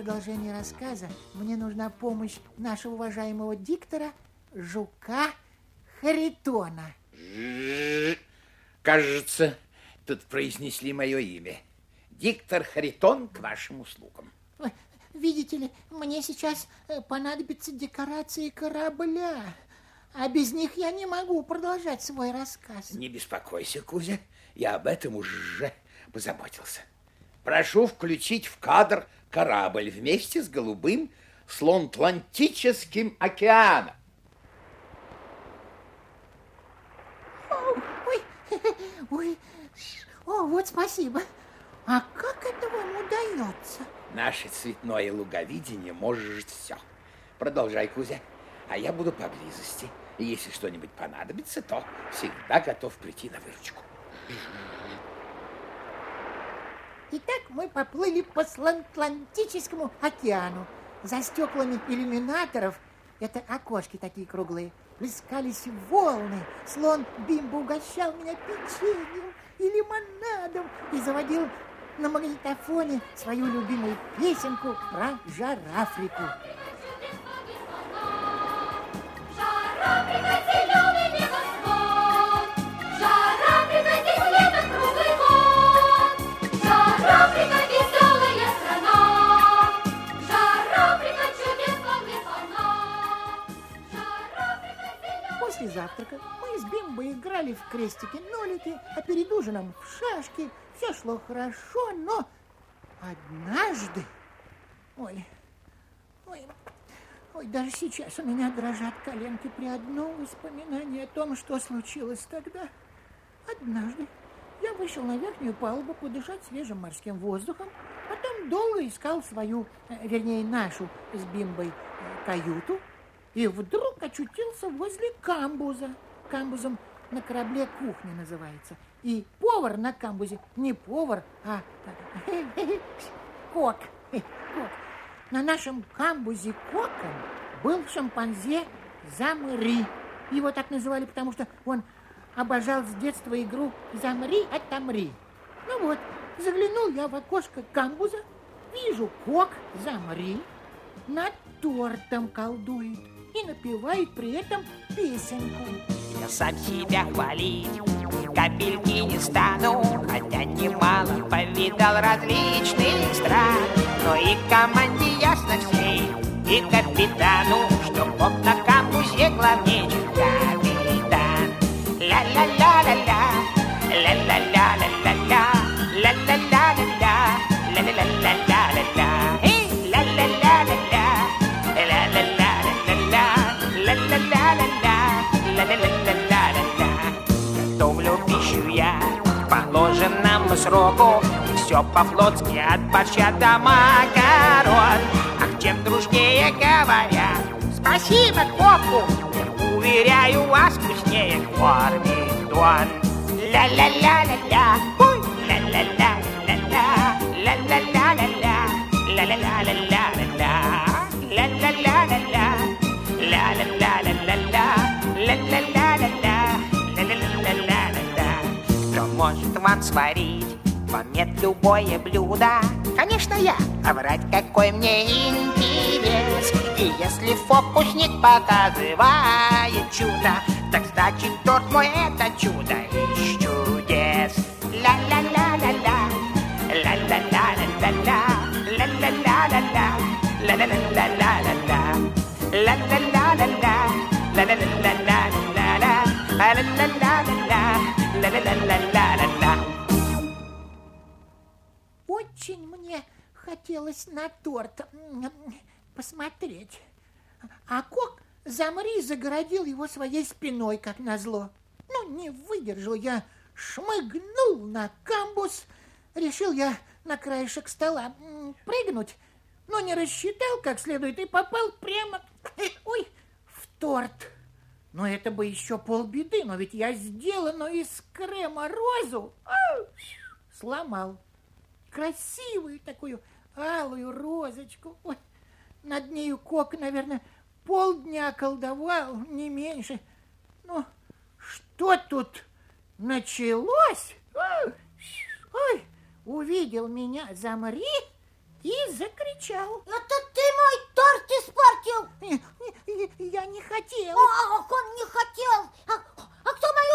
для продолжения рассказа мне нужна помощь нашего уважаемого диктора Жука Харитона. Кажется, тут произнесли мое имя. Диктор Харитон к вашим услугам. Видите ли, мне сейчас э, понадобятся декорации корабля, а без них я не могу продолжать свой рассказ. Не беспокойся, Кузя, я об этом уже позаботился. Прошу включить в кадр корабль вместе с голубым слонтлантическим океаном. Ой, ой, о, вот спасибо. А как это вам удается? Наше цветное луговидение может все. Продолжай, Кузя, а я буду поблизости. И если что-нибудь понадобится, то всегда готов прийти на выручку. Итак, мы поплыли по Атлантическому океану. За стеклами иллюминаторов, это окошки такие круглые, плескались волны. Слон Бимба угощал меня печеньем и лимонадом и заводил на магнитофоне свою любимую песенку про Жар-Африку. Завтрака мы с Бимбой играли в крестики-нолики, а перед ужином в шашки. Все шло хорошо, но однажды... Ой, ой, ой, даже сейчас у меня дрожат коленки при одном воспоминании о том, что случилось тогда. Однажды я вышел на верхнюю палубу подышать свежим морским воздухом, потом долго искал свою, э, вернее, нашу с Бимбой э, каюту, и вдруг очутился возле камбуза. Камбузом на корабле кухня называется. И повар на камбузе не повар, а кок. кок. На нашем камбузе коком был шимпанзе Замри. Его так называли, потому что он обожал с детства игру «Замри, отомри». Ну вот, заглянул я в окошко камбуза, вижу кок Замри над тортом колдует и напевает при этом песенку. Я сам себя хвалить капельки не стану Хотя немало повидал различных стран. Но и команде ясно всей, и капитану Что Бог на камбузе главнее, чем капитан. Ля-ля-ля-ля-ля, ля-ля-ля-ля-ля-ля Готовлю пищу я. Положенному сроку Все по-флотски от борща до макарон. Ах, чем дружнее говорят Спасибо коку Уверяю вас, вкуснее кормит Ля-ля-ля-ля-ля Ой, ля-ля-ля-ля-ля Ля-ля-ля-ля-ля Ля-ля-ля-ля-ля может вам сварить Помет любое блюдо. Конечно я, а врать какой мне интерес? И если фокусник показывает чудо Так значит торт мой это чудо из чудес. Ля-ля-ля-ля-ля. Ля-ля-ля-ля-ля Ля-ля-ля-ля-ля. Ля-ля-ля-ля-ля-ля. Ля-ля-ля-ля-ля Ля-ля-ля-ля-ля-ля. Ля-ля-ля-ля-ля Ля-ля-ля-ля-ля-ля хотелось на торт посмотреть. А кок замри загородил его своей спиной, как назло. Ну, не выдержал я, шмыгнул на камбус. Решил я на краешек стола прыгнуть, но не рассчитал как следует и попал прямо, ой, в торт. Но это бы еще полбеды, но ведь я сделанную из крема розу сломал красивую такую алую розочку. Ой, над нею кок, наверное, полдня колдовал, не меньше. Ну, что тут началось? Ой, увидел меня, замри и закричал. Это ты мой торт испортил! «Э, э, Я не хотел. Ах, он не хотел!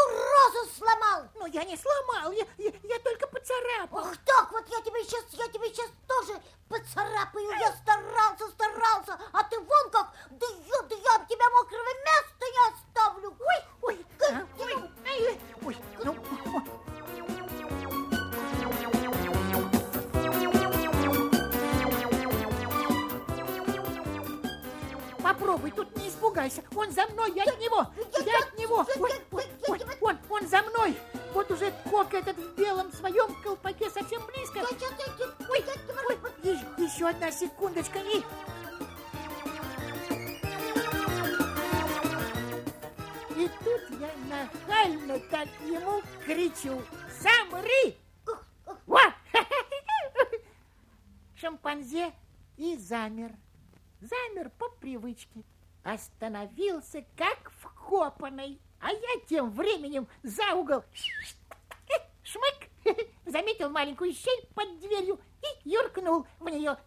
Розу сломал? Но я не сломал, я, я, я только поцарапал. Ах так, вот я тебе сейчас, я тебе сейчас тоже поцарапаю. Я старался, старался, а ты вон как, да я, да я от тебя мокрого места не оставлю. Ой, Ой, а, ой, ай, ой, ну, Попробуй, тут не испугайся. Он за мной, я от него. Я от него. Ой, ой, ой, Вот уже кок этот в белом своем колпаке совсем близко. Ой, ой, еще одна секундочка и... И тут я нахально так ему кричу. Замри! Шимпанзе и замер. Замер по привычке. Остановился, как вкопанный. А я тем временем за угол шмык заметил маленькую щель под дверью и юркнул в нее.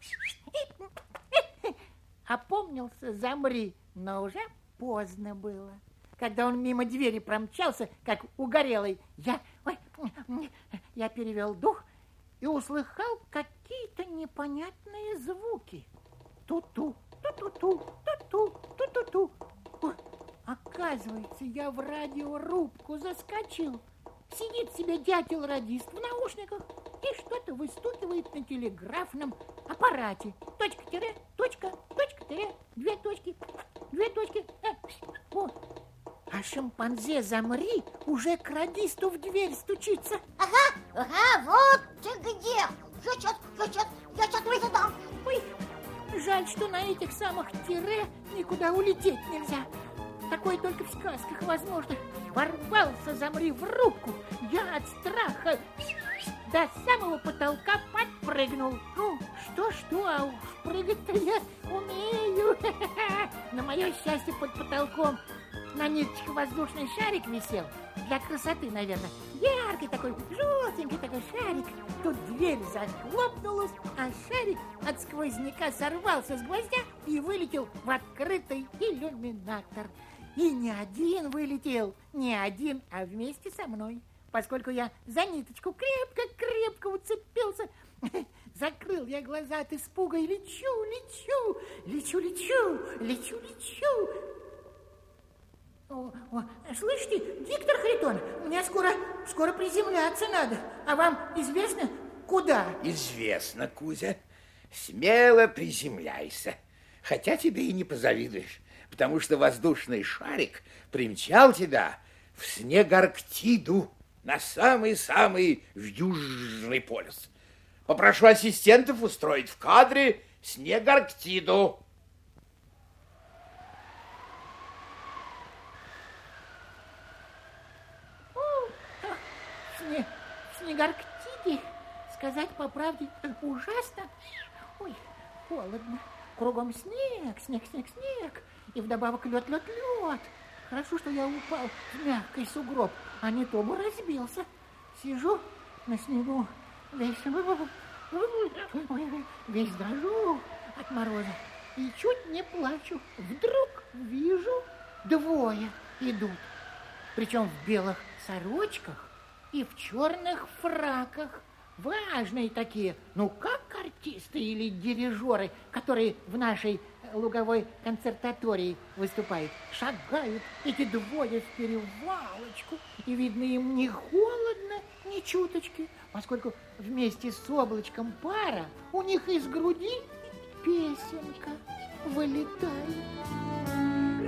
Опомнился, замри, но уже поздно было. Когда он мимо двери промчался, как угорелый, я, ой, я перевел дух и услыхал какие-то непонятные звуки. Ту-ту, ту-ту-ту, ту-ту, ту-ту-ту. Оказывается, я в радиорубку заскочил. Сидит себе дятел-радист в наушниках и что-то выстукивает на телеграфном аппарате. Точка-тире, точка, точка-тире, две точки, две точки. Э, о. А шимпанзе замри уже к радисту в дверь стучится. Ага, ага, вот ты где. Я сейчас, я сейчас, я сейчас выйду дам. Ой, жаль, что на этих самых тире никуда улететь нельзя. Такое только в сказках возможно. Ворвался, замри в рубку. Я от страха до самого потолка подпрыгнул. Ну, что-что, а уж прыгать-то я умею. На мое счастье, под потолком на ниточке воздушный шарик висел. Для красоты, наверное. Яркий такой, желтенький такой шарик. Тут дверь захлопнулась, а шарик от сквозняка сорвался с гвоздя и вылетел в открытый иллюминатор. И не один вылетел, не один, а вместе со мной. Поскольку я за ниточку крепко-крепко уцепился, закрыл я глаза от испуга и лечу, лечу, лечу, лечу, лечу, лечу. О, о, слышите, диктор Харитон, мне скоро, скоро приземляться надо. А вам известно, куда? Известно, Кузя. Смело приземляйся. Хотя тебе и не позавидуешь, потому что воздушный шарик примчал тебя в Снегарктиду на самый-самый Южный полюс. Попрошу ассистентов устроить в кадре Снегарктиду. Сне, Снегарктиде, сказать по правде, ужасно. Ой, холодно. Кругом снег, снег, снег, снег. И вдобавок лед, лед, лед. Хорошо, что я упал в мягкий сугроб, а не то бы разбился. Сижу на снегу, весь, весь дрожу от мороза. И чуть не плачу. Вдруг вижу, двое идут. Причем в белых сорочках и в черных фраках. Важные такие, ну как артисты или дирижеры, которые в нашей э, луговой концертатории выступают. Шагают эти двое в перевалочку, и видно им не холодно, ни чуточки, поскольку вместе с облачком пара у них из груди песенка вылетает.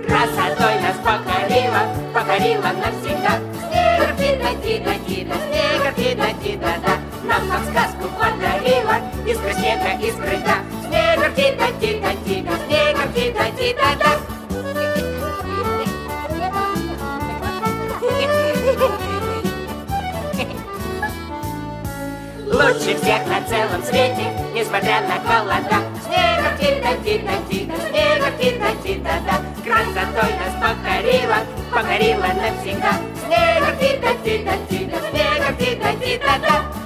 Красотой нас покорила, покорила навсегда. Снег, тита, тита, тита, снег, тита, тита, да. Нам как сказку подарила, искра снега, искры, да. Снег, тита, тита, тита, снег, тита, тита, да. Лучше всех на целом свете, несмотря на холода. Снега, тита, тита, тита, снега, тита, тита, да. Красотой нас покорила, покорила навсегда. Снега, тита, тита, тита, снега, тита, тита, да.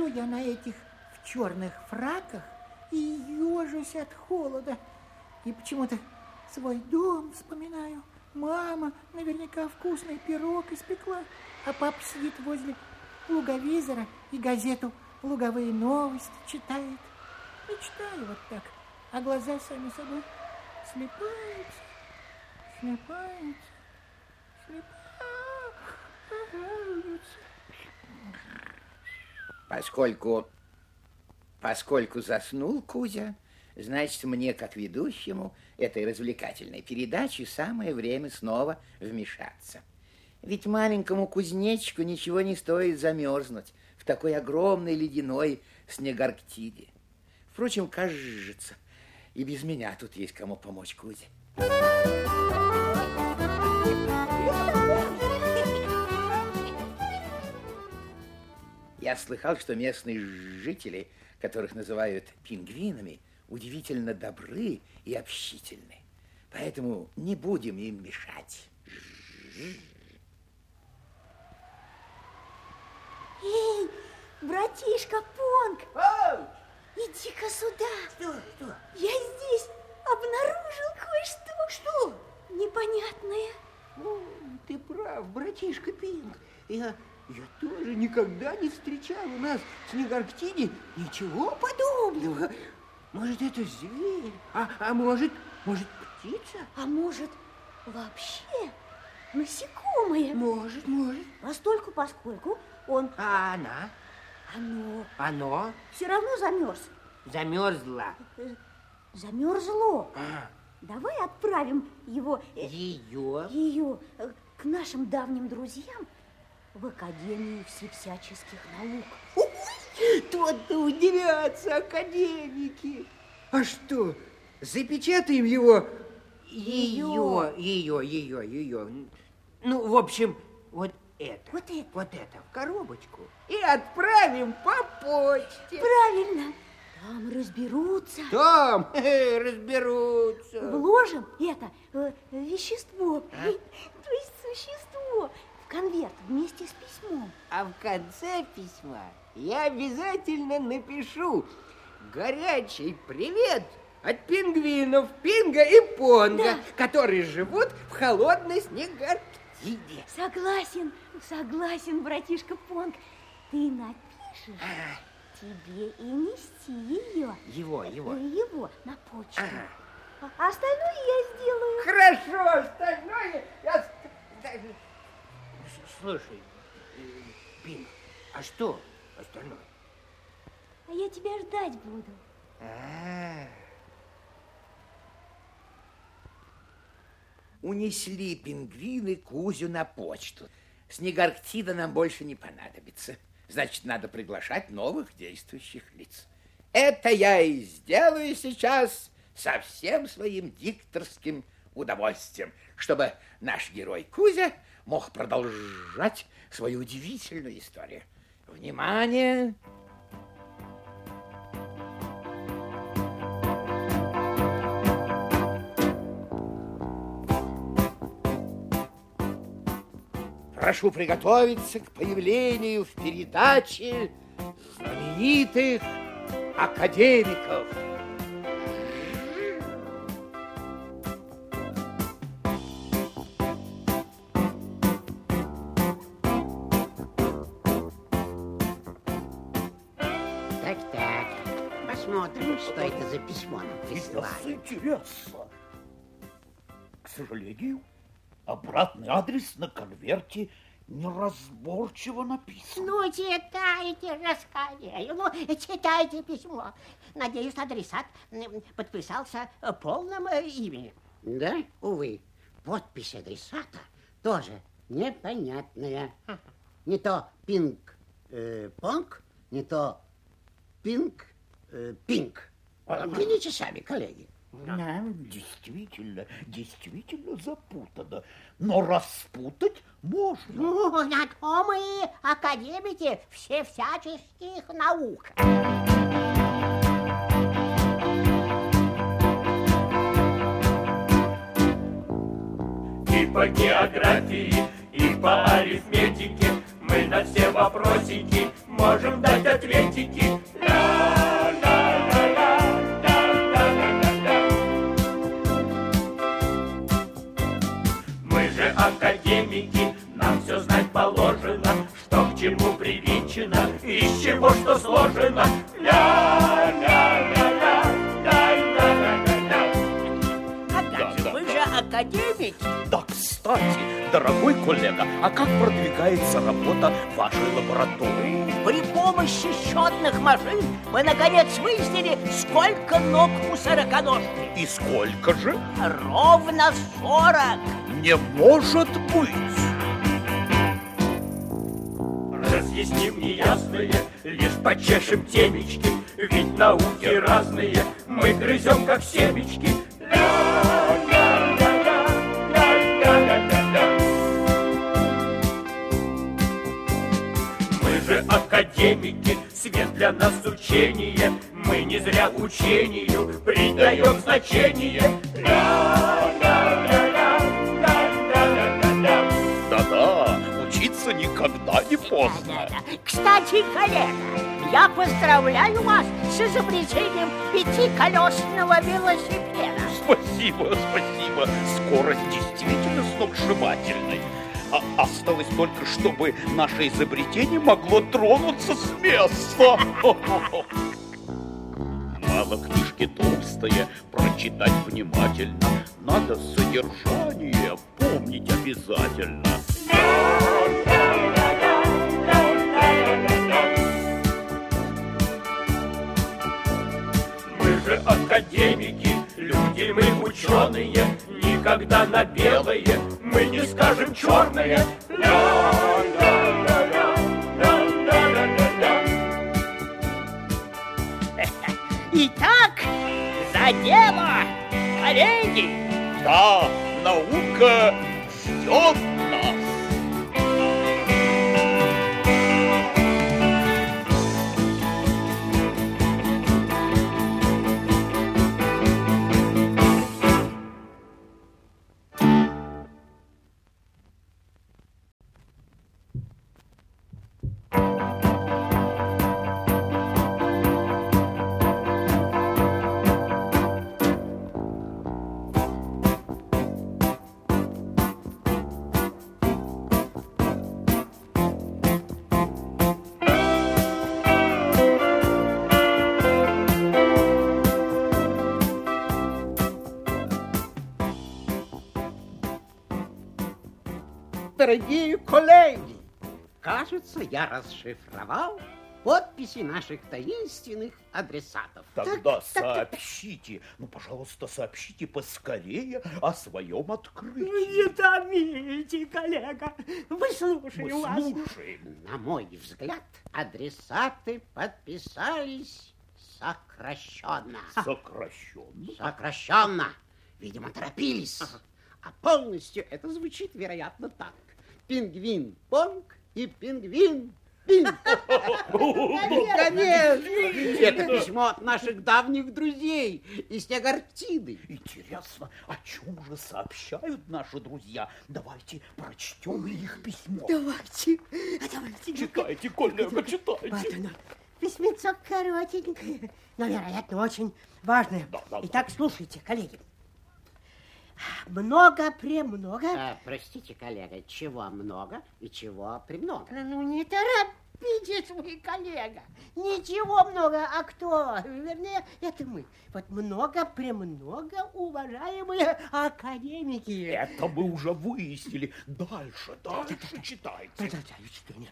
Смотрю я на этих в черных фраках и ежусь от холода. И почему-то свой дом вспоминаю. Мама наверняка вкусный пирог испекла, а папа сидит возле луговизора и газету «Луговые новости» читает. И читаю вот так, а глаза сами собой слепаются, слепаются. Поскольку, поскольку заснул Кузя, значит, мне, как ведущему этой развлекательной передачи, самое время снова вмешаться. Ведь маленькому кузнечику ничего не стоит замерзнуть в такой огромной ледяной снегарктиде. Впрочем, кажется, и без меня тут есть кому помочь Кузе. Я слыхал, что местные жители, которых называют пингвинами, удивительно добры и общительны. Поэтому не будем им мешать. Эй, братишка Понг, иди-ка сюда. Что, что? Я здесь обнаружил кое-что. Что? Непонятное. О, ты прав, братишка Пинг. Я, я тоже никогда не встречал у нас в Снегарктиде ничего подобного. Может, это зверь, а, а может, может, птица? А может, вообще насекомое? Может, может. Постольку, поскольку он, А она? оно, Оно все равно замерз. замерзла. Э, Замерзло. А, Давай отправим его, э, ее ее э, к нашим давним друзьям в Академию всяческих наук. Тот-то удивятся академики. А что, запечатаем его? Ее, ее, ее, ее. Ну, в общем, вот это. Вот это. Вот это в коробочку. И отправим по почте. Правильно. Там разберутся. Там разберутся. Вложим это э, вещество, А? то есть существо, конверт вместе с письмом. А в конце письма я обязательно напишу горячий привет от пингвинов Пинга и Понга, Да. которые живут в холодной снегарктиде. Согласен, согласен, братишка Понг. Ты напишешь, тебе и нести ее. Его, его. Его на почту. Ага. А остальное я сделаю. Хорошо, остальное я... Слушай, э, Пинг, а что остальное? А я тебя ждать буду. А, Унесли пингвины Кузю на почту. Снегарктида нам больше не понадобится. Значит, надо приглашать новых действующих лиц. Это я и сделаю сейчас со всем своим дикторским удовольствием, чтобы наш герой Кузя мог продолжать свою удивительную историю. Внимание! Прошу приготовиться к появлению в передаче знаменитых академиков. Прислали. Интересно. К сожалению, обратный адрес на конверте неразборчиво написан. Ну, читайте же скорее, ну, читайте письмо. Надеюсь, адресат подписался полным э, именем. Да, увы, подпись адресата тоже непонятная. Не то пинг э, не то пинг э, пинг. Видите сами, коллеги. Да, действительно, действительно запутано. Но распутать можно. Ну, на то мы академики все всяческих наук. И по географии, и по арифметике Мы на все вопросики можем дать ответики. Ля-ля-ля-ля-ля-ля-ля-ля. Академики, нам все знать положено, что к чему привинчено, из чего что сложено. Ля-ля-ля-ля-ля-ля-ля-ля. Ага, Да, да. вы же академики. Да, кстати, дорогой коллега, а как продвигается работа вашей лаборатории? При помощи счетных машин мы наконец выяснили, сколько ног у сороконожки. И сколько же? Ровно сорок. Не может быть! Разъясним неясное, лишь почешем темечки, ведь науки разные, мы грызем как семечки. Мы же академики, свет для нас учение, мы не зря учению придаем значение. Ля-ля-ля-ля-ля-ля-ля. Никогда не поздно. Кстати, коллега, я поздравляю вас с изобретением пятиколесного велосипеда. Спасибо, спасибо. Скорость действительно сногсшибательной. А осталось только, чтобы наше изобретение могло тронуться с места. Мало книжки толстые, прочитать внимательно. Надо содержание помнить обязательно. Же академики, люди мы ученые, никогда на белое мы не скажем ля-ля-ля-ля-ля. Итак, за дело, коллеги! Да, наука ждет Дорогие коллеги, кажется, я расшифровал подписи наших таинственных адресатов. Тогда сообщите, ну, пожалуйста, сообщите поскорее о своем открытии. Не томите, коллега, выслушаю Мы вас. слушаем. На мой взгляд, адресаты подписались сокращенно. Сокращенно. Сокращенно. Видимо, торопились. А полностью это звучит, вероятно, так. Пингвин Понг и пингвин Пинг. Конечно. Это письмо от наших давних друзей из Снегартиды. Интересно, о чем же сообщают наши друзья? Давайте прочтем их письмо. Давайте, давайте. Читайте, коллега, Вот читайте. оно. Письмецо коротенькое, но, вероятно, очень важное. Да, да, Итак, слушайте, коллеги. Много-премного. А, простите, коллега, чего много и чего премного? Ну, не торопитесь вы, коллега. Ничего много, а кто? Вернее, это мы. Вот много-премного, уважаемые академики. Это мы уже выяснили. Дальше, дальше читайте. Продолжаю чтение.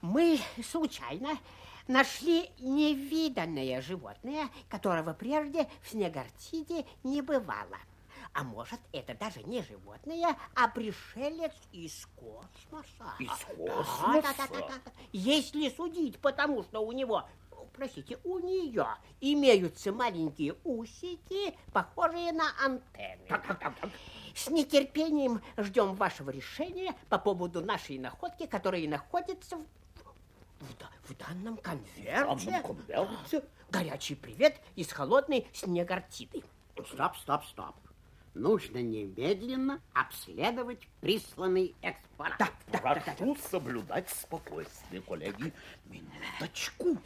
Мы случайно нашли невиданное животное, которого прежде в Снегартиде не бывало. А может, это даже не животное, а пришелец из космоса. Из Да, космоса? да, да, да, да. Если судить, потому что у него, простите, у нее имеются маленькие усики, похожие на антенны. С нетерпением ждем вашего решения по поводу нашей находки, которая находится в, в да- в данном конверте. данном конверте? Горячий привет из холодной снегортиды. Стоп, стоп, стоп. Нужно немедленно обследовать присланный экспонат. Прошу соблюдать спокойствие, коллеги. Минуточку.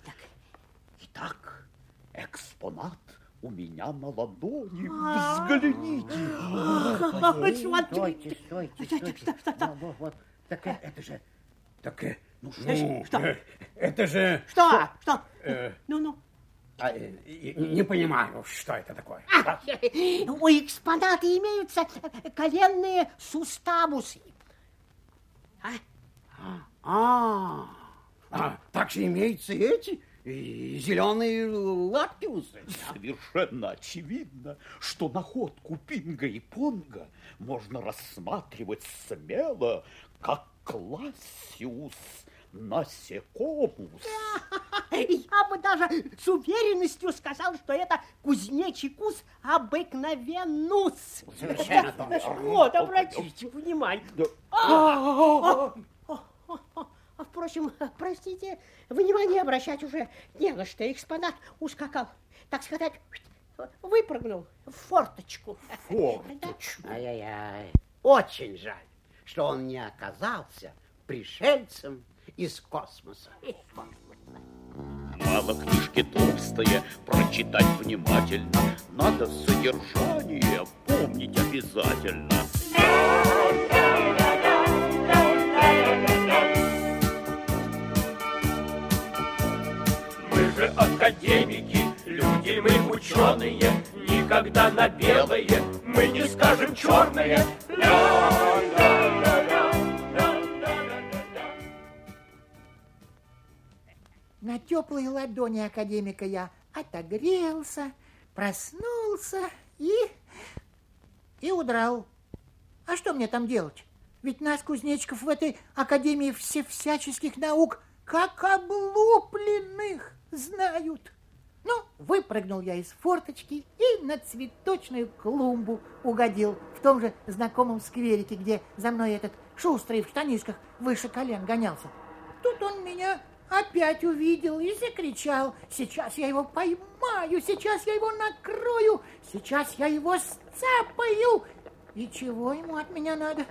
Итак, экспонат у меня на ладони. Взгляните. Стойте, стойте, стойте. Так э, это же... Так, э, ну что? Что? э, Это же... Что? Что? Э, Ну-ну. А, э, э, не понимаю, что это такое. У экспоната имеются коленные суставусы. А, а, также имеются эти и зеленые лактиусы. Совершенно очевидно, что находку Пинга и Понга можно рассматривать смело, как классиус насекомус. Я бы даже с уверенностью сказал, что это кузнечий кус точно. Вот, обратите внимание. А, а, Впрочем, простите, внимание обращать уже не на что. Экспонат ускакал, так сказать, выпрыгнул в форточку. Форточку. Ай-яй-яй. Очень жаль, что он не оказался пришельцем из космоса. Мало книжки толстые, прочитать внимательно. Надо содержание помнить обязательно. Мы же академики, люди мы ученые, Никогда на белое мы не скажем черное. На теплые ладони академика я отогрелся, проснулся и... и удрал. А что мне там делать? Ведь нас, кузнечиков, в этой академии все всяческих наук как облупленных знают. Ну, выпрыгнул я из форточки и на цветочную клумбу угодил в том же знакомом скверике, где за мной этот шустрый в штанишках выше колен гонялся. Тут он меня опять увидел и закричал. Сейчас я его поймаю, сейчас я его накрою, сейчас я его сцапаю. И чего ему от меня надо?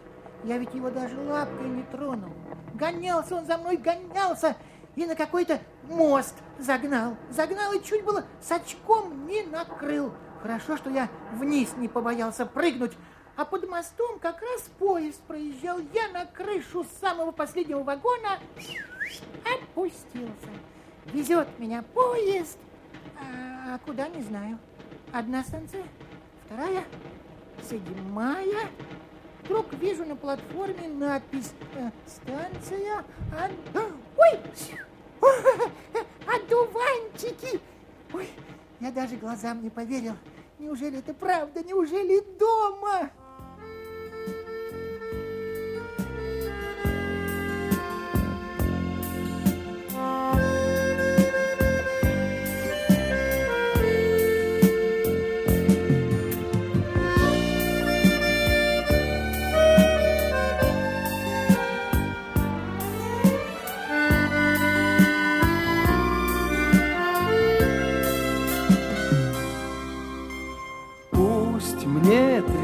Я ведь его даже лапкой не тронул. Гонялся он за мной, гонялся и на какой-то мост загнал. Загнал и чуть было с очком не накрыл. Хорошо, что я вниз не побоялся прыгнуть, а под мостом как раз поезд проезжал. Я на крышу самого последнего вагона опустился. Везет меня поезд, а куда не знаю. Одна станция, вторая, седьмая. Вдруг вижу на платформе надпись э, «Станция Ан- Ой! Одуванчики! Ой, я даже глазам не поверил. Неужели это правда? Неужели дома?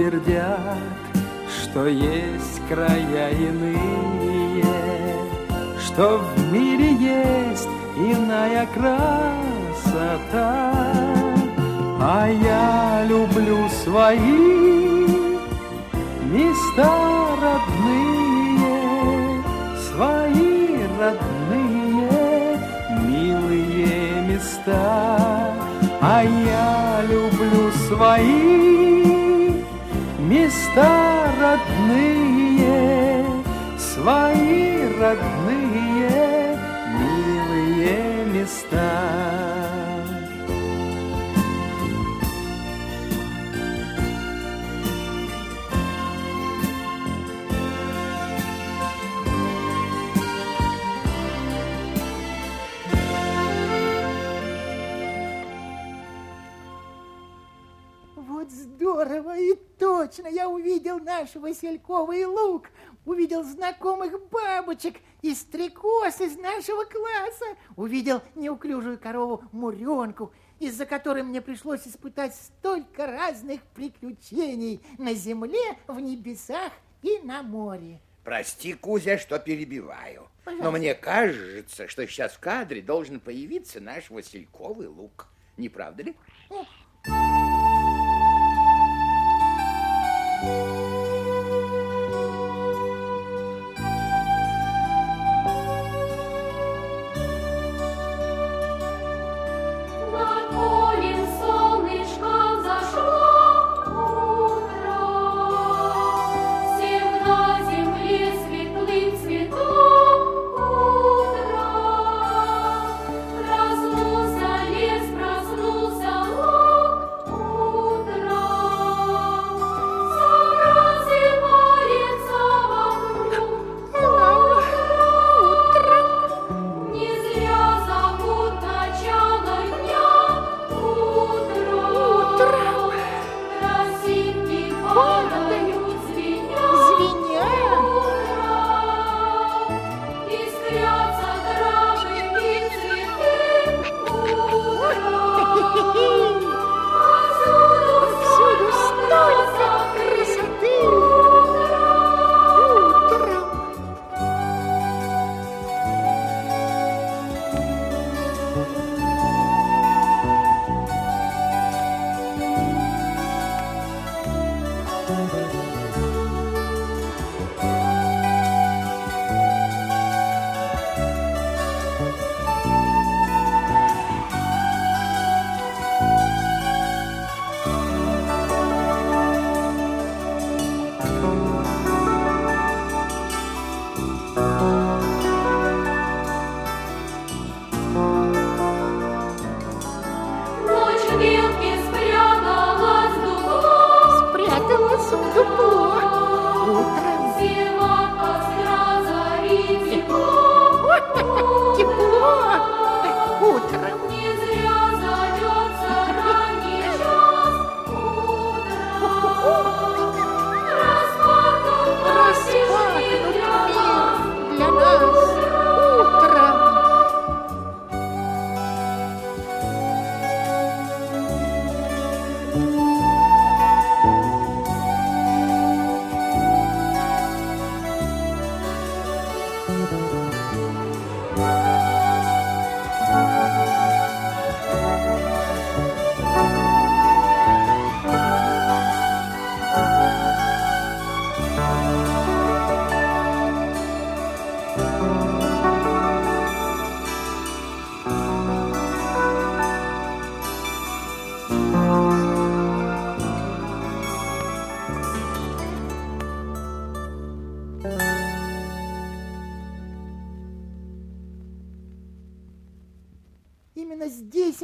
Твердят, что есть края иные, Что в мире есть иная красота. А я люблю свои места родные, Свои родные, милые места. А я люблю свои места родные, свои родные, милые места. Я увидел наш Васильковый лук, увидел знакомых бабочек и стрекоз из нашего класса, увидел неуклюжую корову Муренку, из-за которой мне пришлось испытать столько разных приключений на земле, в небесах и на море. Прости, Кузя, что перебиваю. Но Пожалуйста. мне кажется, что сейчас в кадре должен появиться наш Васильковый лук. Не правда ли? На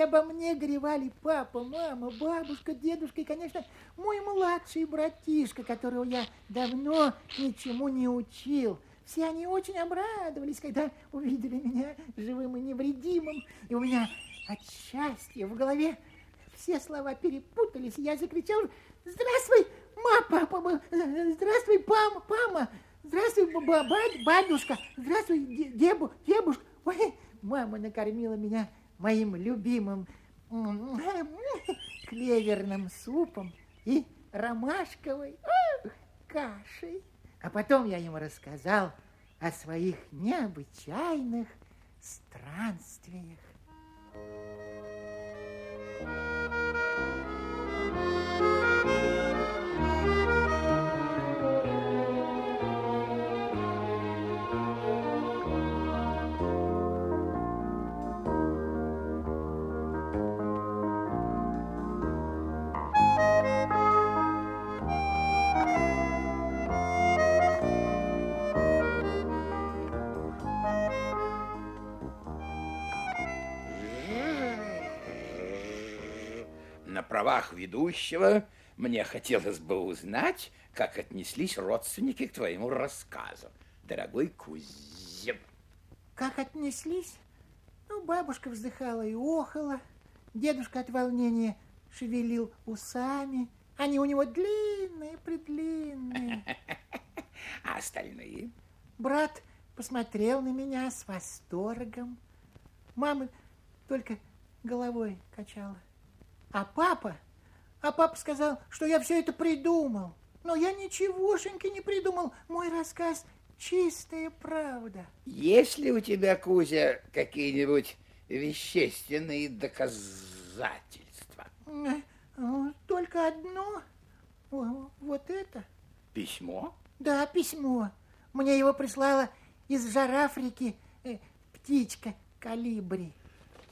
обо мне горевали папа, мама, бабушка, дедушка и, конечно, мой младший братишка, которого я давно ничему не учил. Все они очень обрадовались, когда увидели меня живым и невредимым. И у меня от счастья в голове все слова перепутались, я закричал «Здравствуй, ма, папа, здравствуй, пама, пама, здравствуй, ба- ба- ба- батюшка, здравствуй, де- дебу, дебушка». Ой, мама накормила меня моим любимым клеверным супом и ромашковой кашей. А потом я ему рассказал о своих необычайных странствиях. На правах ведущего мне хотелось бы узнать, как отнеслись родственники к твоему рассказу, дорогой Кузя. Как отнеслись? Ну, бабушка вздыхала и охала, дедушка от волнения шевелил усами Они у него длинные, предлинные. А остальные? Брат посмотрел на меня с восторгом. Мама только головой качала. А папа, а папа сказал, что я все это придумал. Но я ничегошеньки не придумал. Мой рассказ чистая правда. Есть ли у тебя, Кузя, какие-нибудь вещественные доказательства? Э, Только одно. Вот это. Письмо? Да, письмо. Мне его прислала из Жарафрики э, птичка калибри.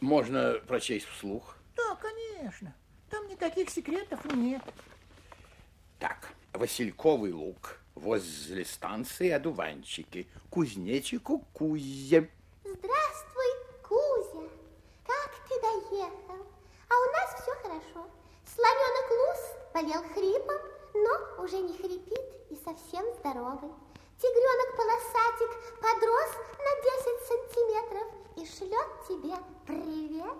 Можно прочесть вслух. Да, конечно. Там никаких секретов нет. Так, Васильковый луг возле станции Одуванчики. Кузнечику Кузе. Здравствуй, Кузя. Как ты доехал? А у нас все хорошо. Слоненок Лус болел хрипом, но уже не хрипит и совсем здоровый. Тигренок Полосатик подрос на 10 сантиметров и шлет тебе привет.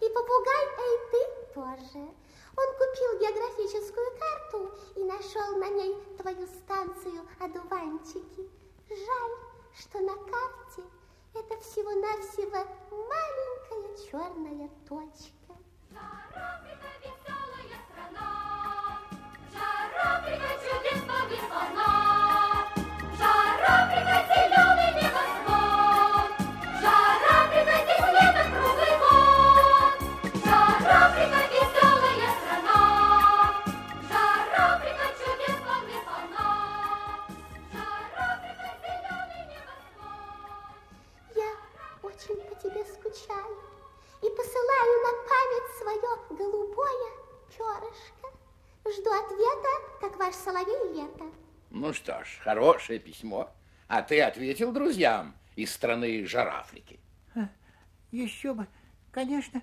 И попугай Эй ты тоже. Он купил географическую карту и нашел на ней твою станцию Одуванчики. Жаль, что на карте это всего-навсего маленькая черная точка. Хорошее письмо. А ты ответил друзьям из страны Жарафрики. Еще бы, конечно,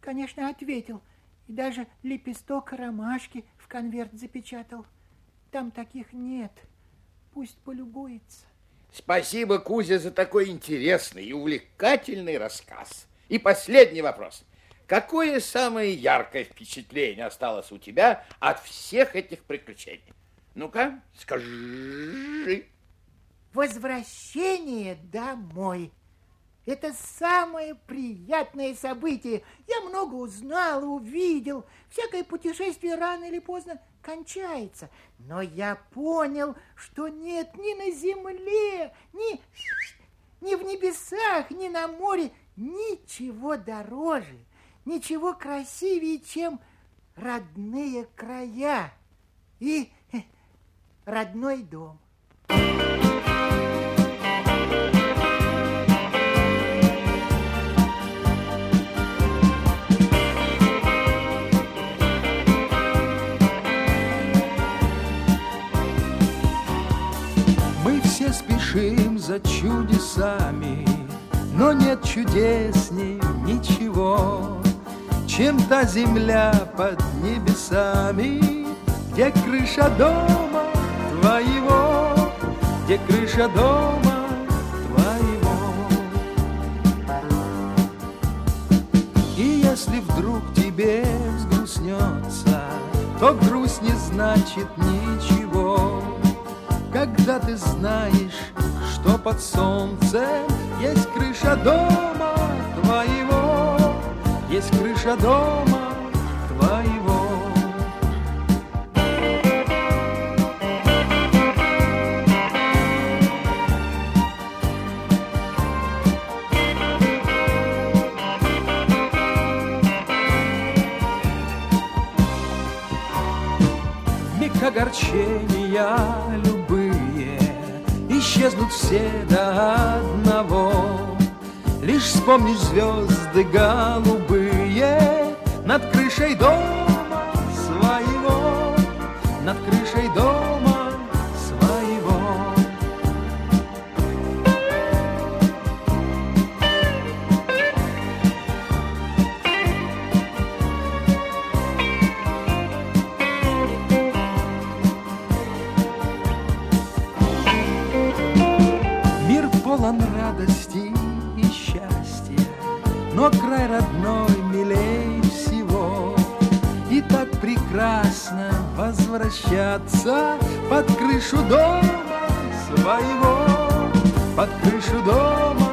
конечно, ответил. И даже лепесток ромашки в конверт запечатал. Там таких нет. Пусть полюбуется. Спасибо, Кузя, за такой интересный и увлекательный рассказ. И последний вопрос. Какое самое яркое впечатление осталось у тебя от всех этих приключений? Ну-ка, скажи. Возвращение домой. Это самое приятное событие. Я много узнал, увидел. Всякое путешествие рано или поздно кончается. Но я понял, что нет ни на земле, ни, ни в небесах, ни на море ничего дороже, ничего красивее, чем родные края и родной дом. Мы все спешим за чудесами, но нет чудесней ничего, чем та земля под небесами, где крыша дома твоего, где крыша дома твоего. И если вдруг тебе взгрустнется, то грусть не значит ничего. Когда ты знаешь, что под солнцем есть крыша дома твоего, есть крыша дома огорчения любые Исчезнут все до одного. Лишь вспомнишь звезды голубые Над крышей дома своего Над крышей дома возвращаться под крышу дома своего, под крышу дома